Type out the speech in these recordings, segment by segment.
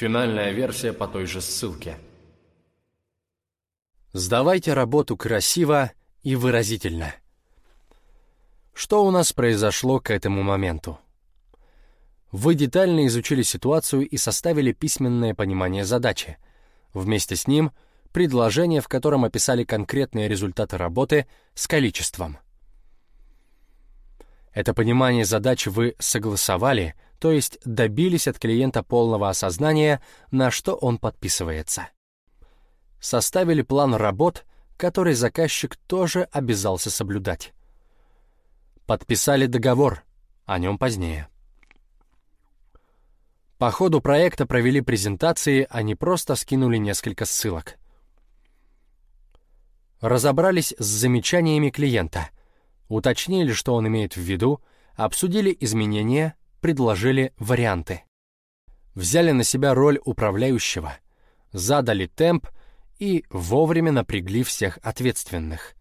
Финальная версия по той же ссылке. Сдавайте работу красиво и выразительно. Что у нас произошло к этому моменту? Вы детально изучили ситуацию и составили письменное понимание задачи. Вместе с ним — предложение, в котором описали конкретные результаты работы с количеством. Это понимание задачи вы согласовали, то есть добились от клиента полного осознания, на что он подписывается. Составили план работ, который заказчик тоже обязался соблюдать. Подписали договор, о нем позднее. По ходу проекта провели презентации, а не просто скинули несколько ссылок. Разобрались с замечаниями клиента, уточнили, что он имеет в виду, обсудили изменения, предложили варианты. Взяли на себя роль управляющего, задали темп и вовремя напрягли всех ответственных.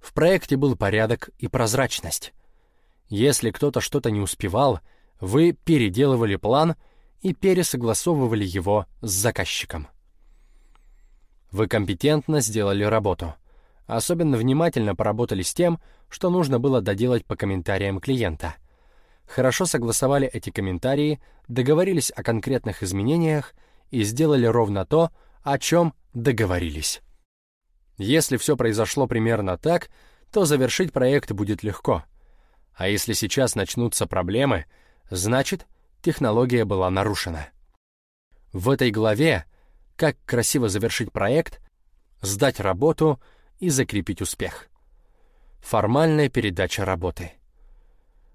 В проекте был порядок и прозрачность. Если кто-то что-то не успевал — вы переделывали план и пересогласовывали его с заказчиком. Вы компетентно сделали работу. Особенно внимательно поработали с тем, что нужно было доделать по комментариям клиента. Хорошо согласовали эти комментарии, договорились о конкретных изменениях и сделали ровно то, о чем договорились. Если все произошло примерно так, то завершить проект будет легко. А если сейчас начнутся проблемы — Значит, технология была нарушена. В этой главе «Как красиво завершить проект», «Сдать работу» и «Закрепить успех». Формальная передача работы.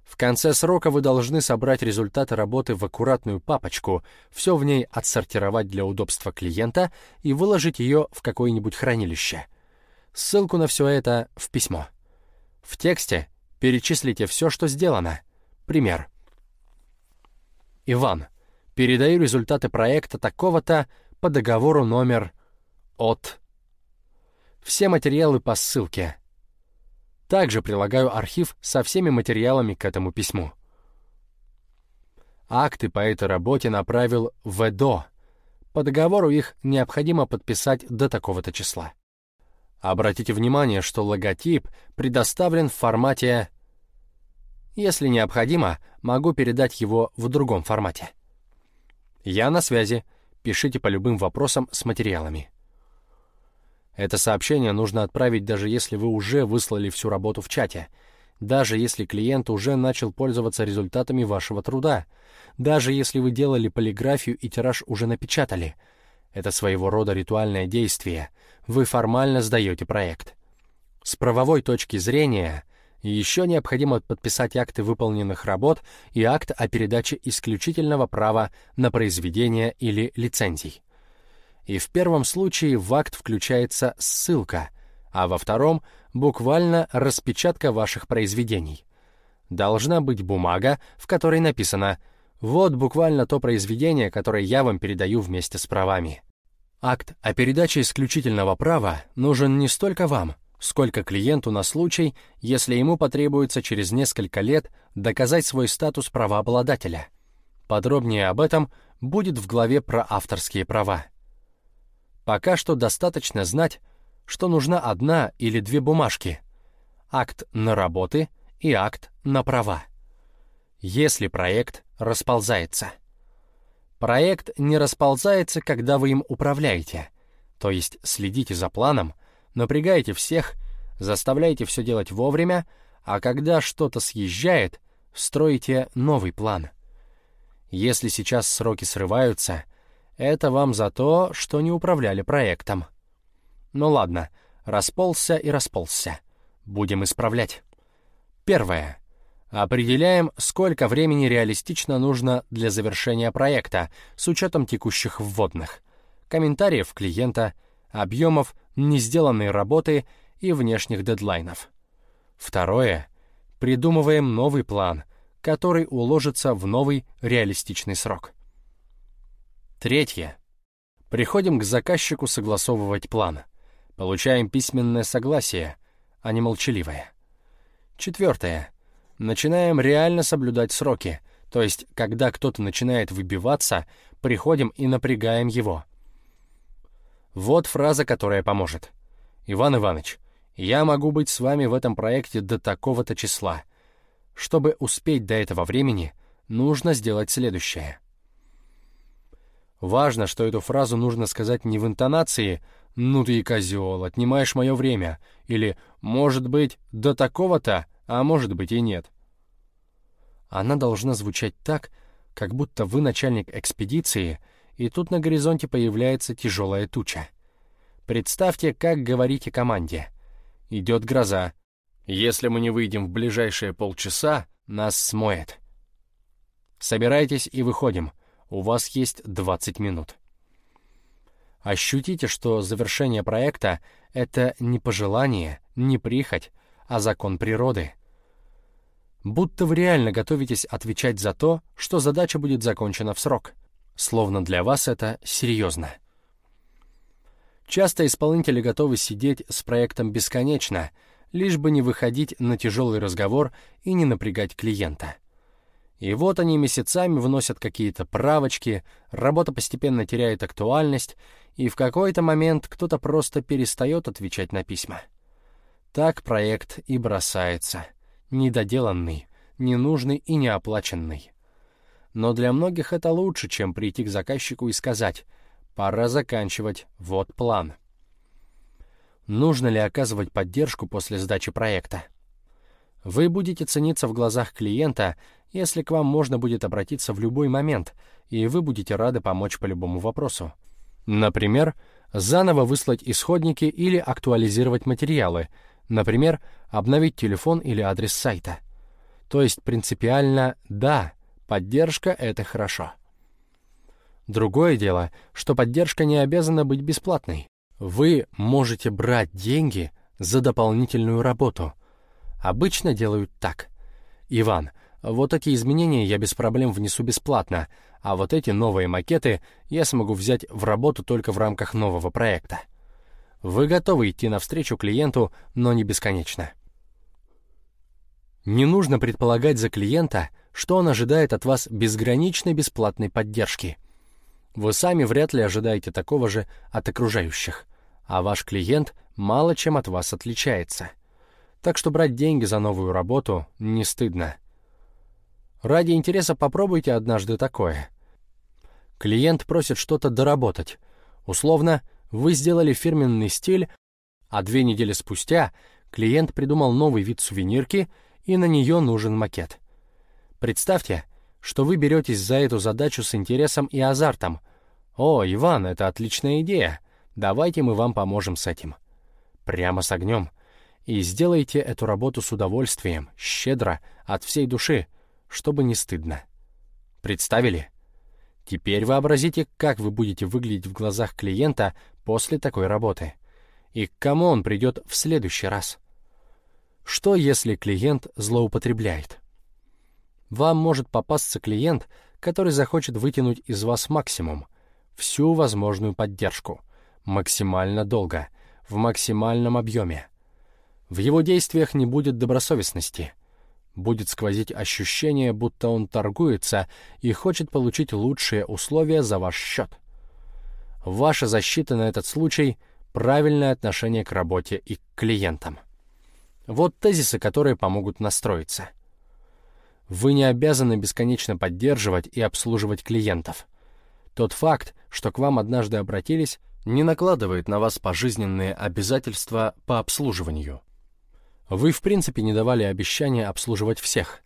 В конце срока вы должны собрать результаты работы в аккуратную папочку, все в ней отсортировать для удобства клиента и выложить ее в какое-нибудь хранилище. Ссылку на все это в письмо. В тексте перечислите все, что сделано. Пример. Иван, передаю результаты проекта такого-то по договору номер от. Все материалы по ссылке. Также прилагаю архив со всеми материалами к этому письму. Акты по этой работе направил в ЭДО. По договору их необходимо подписать до такого-то числа. Обратите внимание, что логотип предоставлен в формате если необходимо, могу передать его в другом формате. Я на связи. Пишите по любым вопросам с материалами. Это сообщение нужно отправить даже если вы уже выслали всю работу в чате, даже если клиент уже начал пользоваться результатами вашего труда, даже если вы делали полиграфию и тираж уже напечатали. Это своего рода ритуальное действие. Вы формально сдаете проект. С правовой точки зрения — еще необходимо подписать акты выполненных работ и акт о передаче исключительного права на произведение или лицензий. И в первом случае в акт включается ссылка, а во втором — буквально распечатка ваших произведений. Должна быть бумага, в которой написано «Вот буквально то произведение, которое я вам передаю вместе с правами». Акт о передаче исключительного права нужен не столько вам — сколько клиенту на случай, если ему потребуется через несколько лет доказать свой статус правообладателя. Подробнее об этом будет в главе про авторские права. Пока что достаточно знать, что нужна одна или две бумажки. Акт на работы и акт на права. Если проект расползается. Проект не расползается, когда вы им управляете, то есть следите за планом, напрягаете всех, заставляете все делать вовремя, а когда что-то съезжает, строите новый план. Если сейчас сроки срываются, это вам за то, что не управляли проектом. Ну ладно, расползся и расползся. Будем исправлять. Первое. Определяем, сколько времени реалистично нужно для завершения проекта с учетом текущих вводных, комментариев клиента, объемов не сделанной работы и внешних дедлайнов. Второе. Придумываем новый план, который уложится в новый реалистичный срок. Третье. Приходим к заказчику согласовывать план. Получаем письменное согласие, а не молчаливое. Четвертое. Начинаем реально соблюдать сроки, то есть, когда кто-то начинает выбиваться, приходим и напрягаем его. Вот фраза, которая поможет. «Иван Иванович, я могу быть с вами в этом проекте до такого-то числа. Чтобы успеть до этого времени, нужно сделать следующее». Важно, что эту фразу нужно сказать не в интонации «ну ты и козел, отнимаешь мое время» или «может быть, до такого-то, а может быть и нет». Она должна звучать так, как будто вы начальник экспедиции, и тут на горизонте появляется тяжелая туча. Представьте, как говорите команде. Идет гроза. Если мы не выйдем в ближайшие полчаса, нас смоет. Собирайтесь и выходим. У вас есть 20 минут. Ощутите, что завершение проекта — это не пожелание, не прихоть, а закон природы — будто вы реально готовитесь отвечать за то, что задача будет закончена в срок, словно для вас это серьезно. Часто исполнители готовы сидеть с проектом бесконечно, лишь бы не выходить на тяжелый разговор и не напрягать клиента. И вот они месяцами вносят какие-то правочки, работа постепенно теряет актуальность, и в какой-то момент кто-то просто перестает отвечать на письма. Так проект и бросается — недоделанный, ненужный и неоплаченный. Но для многих это лучше, чем прийти к заказчику и сказать «пора заканчивать, вот план». Нужно ли оказывать поддержку после сдачи проекта? Вы будете цениться в глазах клиента, если к вам можно будет обратиться в любой момент, и вы будете рады помочь по любому вопросу. Например, заново выслать исходники или актуализировать материалы, Например, обновить телефон или адрес сайта. То есть принципиально «да», поддержка — это хорошо. Другое дело, что поддержка не обязана быть бесплатной. Вы можете брать деньги за дополнительную работу. Обычно делают так. «Иван, вот эти изменения я без проблем внесу бесплатно, а вот эти новые макеты я смогу взять в работу только в рамках нового проекта». Вы готовы идти навстречу клиенту, но не бесконечно. Не нужно предполагать за клиента, что он ожидает от вас безграничной бесплатной поддержки. Вы сами вряд ли ожидаете такого же от окружающих, а ваш клиент мало чем от вас отличается. Так что брать деньги за новую работу не стыдно. Ради интереса попробуйте однажды такое. Клиент просит что-то доработать. Условно — вы сделали фирменный стиль, а две недели спустя клиент придумал новый вид сувенирки, и на нее нужен макет. Представьте, что вы беретесь за эту задачу с интересом и азартом. «О, Иван, это отличная идея. Давайте мы вам поможем с этим». Прямо с огнем. И сделайте эту работу с удовольствием, щедро, от всей души, чтобы не стыдно. Представили? Теперь вообразите, как вы будете выглядеть в глазах клиента после такой работы? И к кому он придет в следующий раз? Что, если клиент злоупотребляет? Вам может попасться клиент, который захочет вытянуть из вас максимум, всю возможную поддержку, максимально долго, в максимальном объеме. В его действиях не будет добросовестности. Будет сквозить ощущение, будто он торгуется и хочет получить лучшие условия за ваш счет. Ваша защита на этот случай — правильное отношение к работе и к клиентам. Вот тезисы, которые помогут настроиться. Вы не обязаны бесконечно поддерживать и обслуживать клиентов. Тот факт, что к вам однажды обратились, не накладывает на вас пожизненные обязательства по обслуживанию. Вы в принципе не давали обещания обслуживать всех.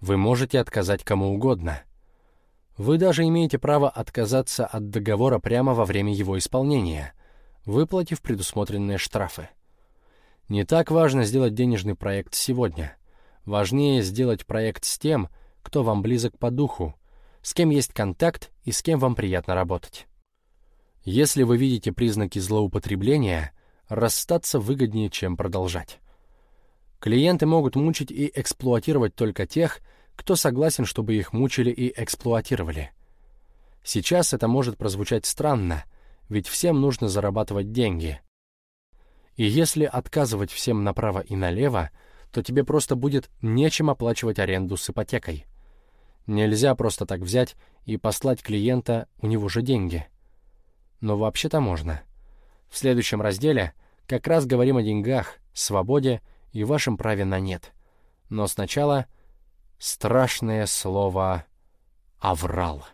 Вы можете отказать кому угодно. Вы даже имеете право отказаться от договора прямо во время его исполнения, выплатив предусмотренные штрафы. Не так важно сделать денежный проект сегодня. Важнее сделать проект с тем, кто вам близок по духу, с кем есть контакт и с кем вам приятно работать. Если вы видите признаки злоупотребления, расстаться выгоднее, чем продолжать. Клиенты могут мучить и эксплуатировать только тех, кто согласен, чтобы их мучили и эксплуатировали. Сейчас это может прозвучать странно, ведь всем нужно зарабатывать деньги. И если отказывать всем направо и налево, то тебе просто будет нечем оплачивать аренду с ипотекой. Нельзя просто так взять и послать клиента, у него же деньги. Но вообще-то можно. В следующем разделе как раз говорим о деньгах, свободе и вашем праве на «нет». Но сначала страшное слово «аврал».